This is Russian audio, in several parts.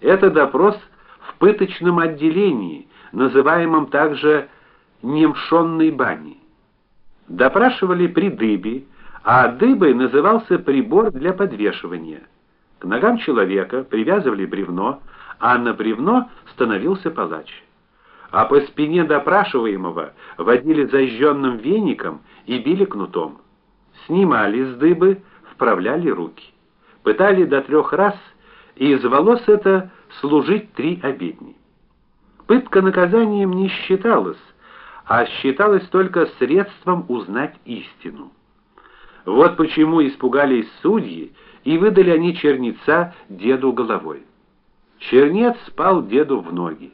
Это допрос в пыточном отделении, называемом также немшонной баней. Допрашивали при дыбе, а дыбой назывался прибор для подвешивания. К ногам человека привязывали бревно, а на бревно становился палач. А по спине допрашиваемого водили зажженным веником и били кнутом. Снимали с дыбы, вправляли руки. Пытали до трех раз, и из волос это служить три обедни. Пытка наказанием не считалась, а считалась только средством узнать истину. Вот почему испугались судьи, и выдали они черница деду головой. Чернец спал деду в ноги.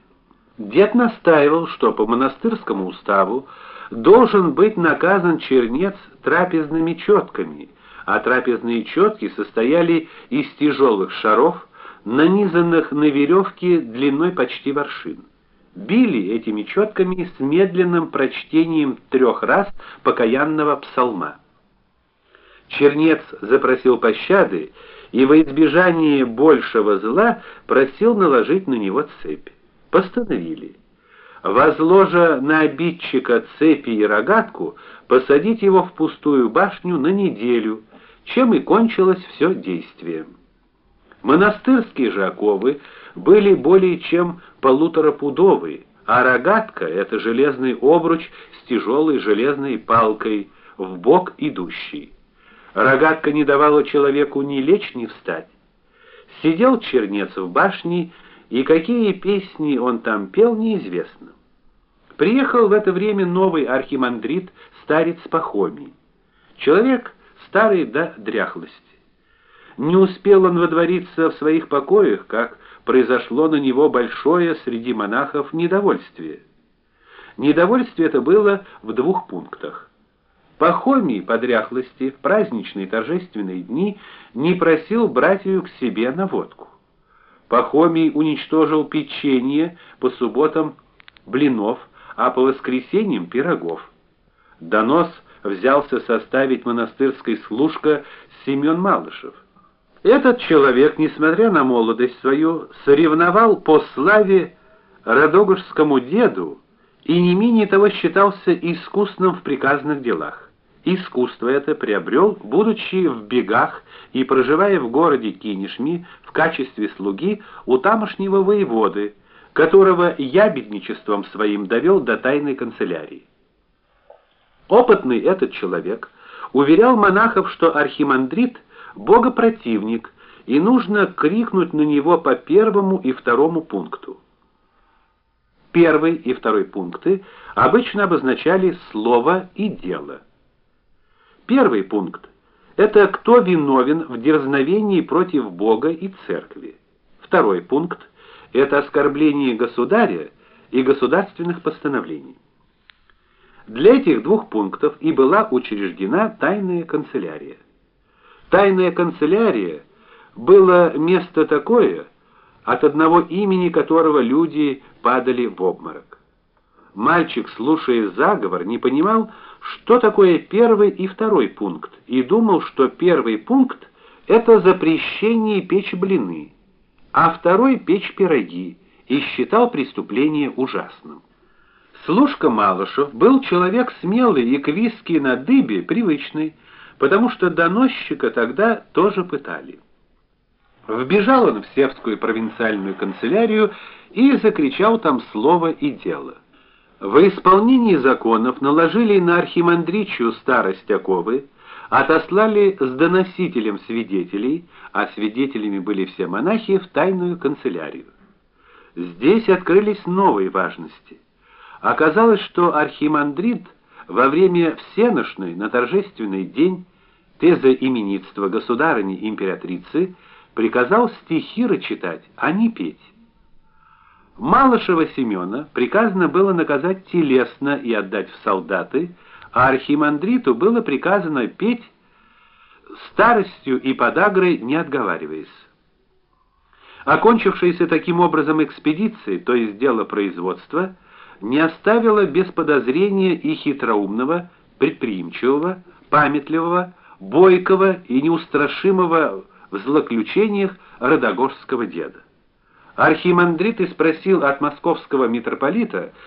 Дед настаивал, что по монастырскому уставу должен быть наказан чернец трапезными четками, а трапезные четки состояли из тяжелых шаров, нанизанных на веревки длиной почти в аршин. Били этими четками с медленным прочтением трех раз покаянного псалма. Чернец запросил пощады и во избежание большего зла просил наложить на него цепь. Постановили возложа на обидчика цепи и рогатку, посадить его в пустую башню на неделю, чем и кончилось все действие. Монастырские же оковы были более чем полуторапудовые, а рогатка это железный обруч с тяжелой железной палкой в бок идущий. Рогатка не давала человеку ни лечь, ни встать. Сидел чернец в башне, и какие песни он там пел, неизвестно. Приехал в это время новый архимандрит, старец Пахомий. Человек старый до дряхлости. Не успел он водвориться в своих покоях, как произошло на него большое среди монахов недовольствие. Недовольствие это было в двух пунктах. Пахомий по дряхлости в праздничные торжественные дни не просил братью к себе на водку. Пахомий уничтожил печенье по субботам блинов, а по воскресеньям пирогов. Донос взялся составить монастырской служка Семен Малышев. Этот человек, несмотря на молодость свою, соревновал по славе радогожскому деду и не менее того считался искусным в приказных делах. Искусство это приобрел, будучи в бегах и проживая в городе Кинешми в качестве слуги у тамошнего воеводы, которого ябедничеством своим довел до тайной канцелярии. Опытный этот человек уверял монахов, что архимандрит богопротивник, и нужно крикнуть на него по первому и второму пункту. Первый и второй пункты обычно обозначали слово и дело. Первый пункт это кто виновен в дерзновении против Бога и церкви. Второй пункт это оскорбление государя и государственных постановлений. Для этих двух пунктов и была учреждена тайная канцелярия. Тайная канцелярия было место такое, от одного имени которого люди падали в обморок. Мальчик, слушая заговор, не понимал, что такое первый и второй пункт, и думал, что первый пункт это запрещение печь блины, а второй печь пироги, и считал преступление ужасным. Служка Малышев был человек смелый и к виски на дыбе привычный, потому что доносчика тогда тоже пытали. Вбежал он в Севскую провинциальную канцелярию и закричал там слово и дело. В исполнении законов наложили на архимандричу старость оковы, отослали с доносителем свидетелей, а свидетелями были все монахи, в тайную канцелярию. Здесь открылись новые важности. Оказалось, что архимандрит во время всеношной на торжественный день теза именинства государыни императрицы приказал стихи читать, а не петь. Малышева Семена приказано было наказать телесно и отдать в солдаты, а архимандриту было приказано петь старостью и подагрой не отговариваясь. Окончившаяся таким образом экспедиция, то есть дело производства, не оставила без подозрения и хитроумного, предприимчивого, памятливого, бойкого и неустрашимого в злоключениях родогорского деда. Архимандрит и спросил от московского митрополита,